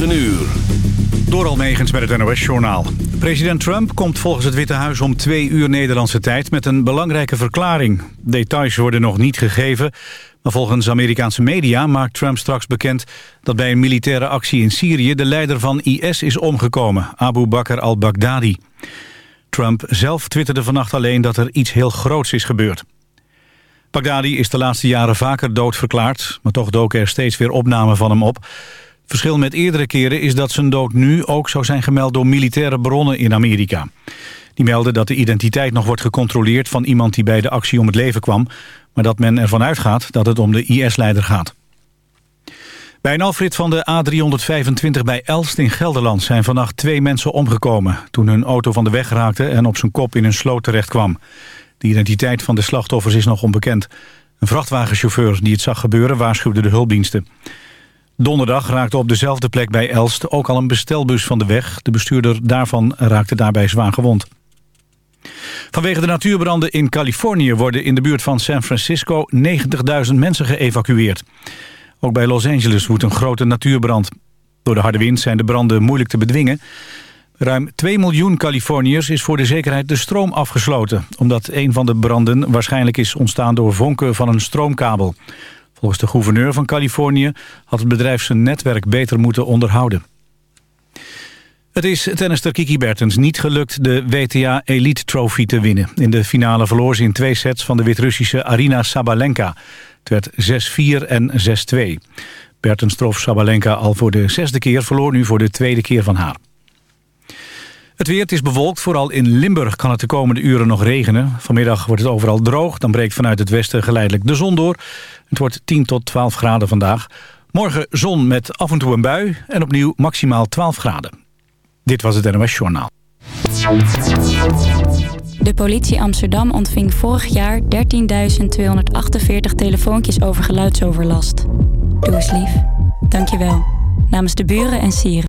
9 uur. Door Almegens met het NOS-journaal. President Trump komt volgens het Witte Huis om twee uur Nederlandse tijd... met een belangrijke verklaring. Details worden nog niet gegeven... maar volgens Amerikaanse media maakt Trump straks bekend... dat bij een militaire actie in Syrië de leider van IS is omgekomen... Abu Bakr al-Baghdadi. Trump zelf twitterde vannacht alleen dat er iets heel groots is gebeurd. Baghdadi is de laatste jaren vaker doodverklaard... maar toch doken er steeds weer opnamen van hem op... Verschil met eerdere keren is dat zijn dood nu ook zou zijn gemeld door militaire bronnen in Amerika. Die melden dat de identiteit nog wordt gecontroleerd van iemand die bij de actie om het leven kwam, maar dat men ervan uitgaat dat het om de IS-leider gaat. Bij een afrit van de A325 bij Elst in Gelderland zijn vannacht twee mensen omgekomen toen hun auto van de weg raakte en op zijn kop in een sloot terecht kwam. De identiteit van de slachtoffers is nog onbekend. Een vrachtwagenchauffeur die het zag gebeuren waarschuwde de hulpdiensten. Donderdag raakte op dezelfde plek bij Elst ook al een bestelbus van de weg. De bestuurder daarvan raakte daarbij zwaar gewond. Vanwege de natuurbranden in Californië worden in de buurt van San Francisco 90.000 mensen geëvacueerd. Ook bij Los Angeles woedt een grote natuurbrand. Door de harde wind zijn de branden moeilijk te bedwingen. Ruim 2 miljoen Californiërs is voor de zekerheid de stroom afgesloten... omdat een van de branden waarschijnlijk is ontstaan door vonken van een stroomkabel. Volgens de gouverneur van Californië had het bedrijf zijn netwerk beter moeten onderhouden. Het is tennister Kiki Bertens niet gelukt de WTA Elite Trophy te winnen. In de finale verloor ze in twee sets van de Wit-Russische Arina Sabalenka. Het werd 6-4 en 6-2. Bertens trof Sabalenka al voor de zesde keer, verloor nu voor de tweede keer van haar. Het weer is bewolkt, vooral in Limburg kan het de komende uren nog regenen. Vanmiddag wordt het overal droog, dan breekt vanuit het westen geleidelijk de zon door. Het wordt 10 tot 12 graden vandaag. Morgen zon met af en toe een bui en opnieuw maximaal 12 graden. Dit was het NOS Journaal. De politie Amsterdam ontving vorig jaar 13.248 telefoontjes over geluidsoverlast. Doe eens lief. Dank je wel. Namens de buren en sieren.